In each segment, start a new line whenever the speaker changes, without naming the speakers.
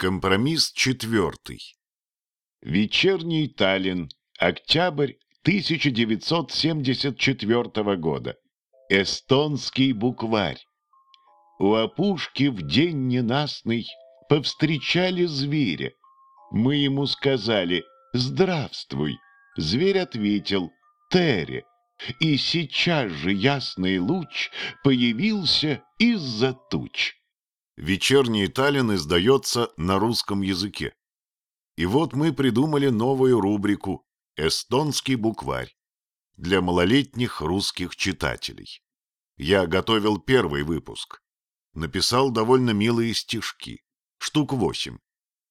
Компромисс четвертый. Вечерний Таллин. Октябрь 1974 года. Эстонский букварь. У опушки в день ненастный повстречали зверя. Мы ему сказали «Здравствуй». Зверь ответил «Тере». И сейчас же ясный луч появился из-за туч. Вечерний Таллин издается на русском языке. И вот мы придумали новую рубрику «Эстонский букварь» для малолетних русских читателей. Я готовил первый выпуск. Написал довольно милые стишки, штук восемь.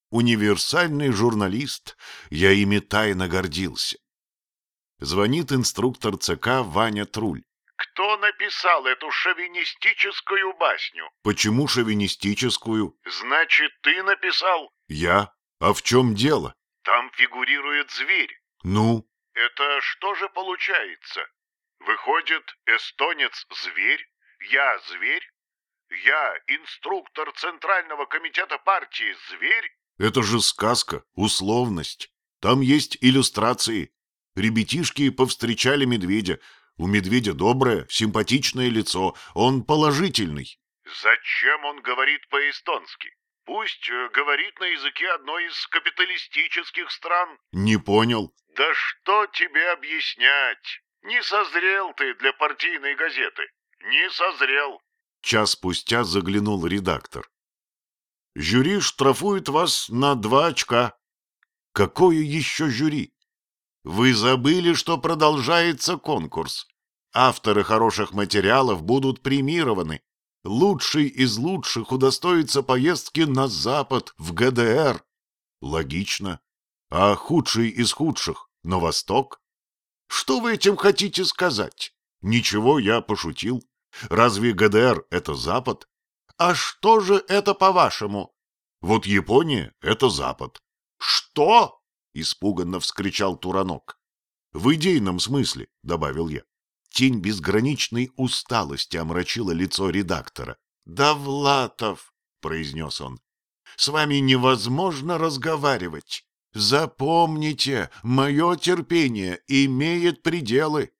Универсальный журналист, я ими тайно гордился. Звонит инструктор ЦК Ваня Труль.
Кто написал эту шовинистическую басню?
Почему шовинистическую?
Значит, ты написал?
Я? А в чем дело?
Там фигурирует зверь.
Ну?
Это что же получается? Выходит, эстонец-зверь, я зверь, я инструктор Центрального комитета партии зверь?
Это же сказка, условность. Там есть иллюстрации. Ребятишки повстречали медведя, у медведя доброе, симпатичное лицо, он положительный.
Зачем он говорит по-эстонски? Пусть э, говорит на языке одной из капиталистических стран.
Не понял.
Да что тебе объяснять? Не созрел ты для партийной газеты. Не созрел.
Час спустя заглянул редактор. Жюри штрафует вас на два очка. Какое еще жюри? Вы забыли, что продолжается конкурс. Авторы хороших материалов будут премированы. Лучший из лучших удостоится поездки на Запад, в ГДР. Логично. А худший из худших — на Восток? Что вы этим хотите сказать? Ничего, я пошутил. Разве ГДР — это Запад? А что же это, по-вашему? Вот Япония — это Запад. Что? Испуганно вскричал Туранок. В идейном смысле, добавил я. Тень безграничной усталости омрачила лицо редактора. «Довлатов», — произнес он, — «с вами невозможно разговаривать. Запомните, мое терпение имеет пределы.